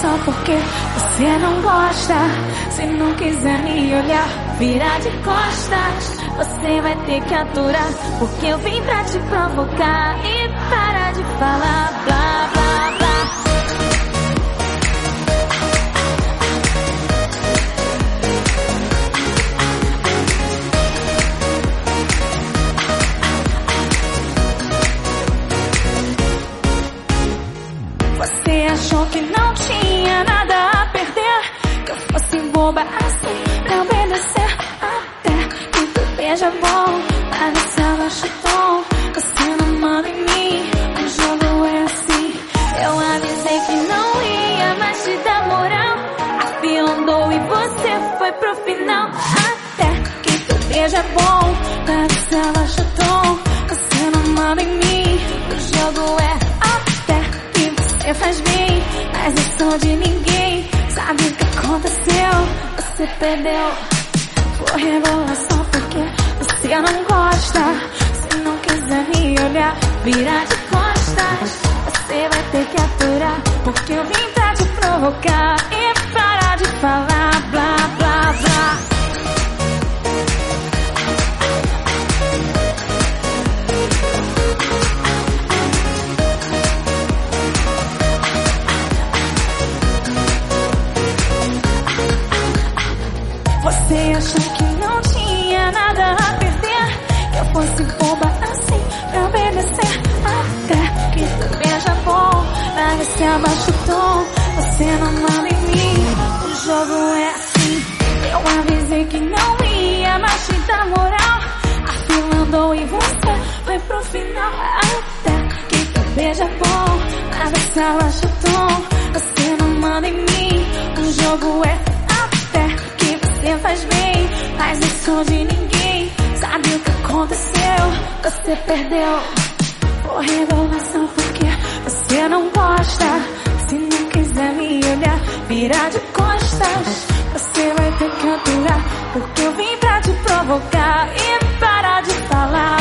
só porque você não gosta. Se não quiser me olhar, virar de costas. Você vai ter que aturar, porque eu vim pra te provocar e parar de falar blá blá blá. Você achou que beija bom, mas você abaixa o tom. Você não manda em mim, o jogo é assim. Eu avisei que não ia mais te dar moral. A andou e você foi pro final. Até que tu beija bom, mas você abaixa o tom. Você não manda em mim, o jogo é até que você faz bem, mas eu sou de ninguém. Sabe o que aconteceu? Você perdeu. Vou rebolar só olhar, virar de costas. Você vai ter que aturar, porque eu vim pra te provocar e parar de falar blá blá blá. Você achou que Avisei que não ia mais te dar moral. A fila andou e você foi pro final até que tu beija bom, mas você abaixa o tom. Você não manda em mim, o jogo é até que você faz bem, mas sou de ninguém. Sabe o que aconteceu? Você perdeu. Rebolar só porque você não gosta. Se não quiser me olhar, virar de costas você vai ter que aturar. Porque eu vim pra te provocar e parar de falar.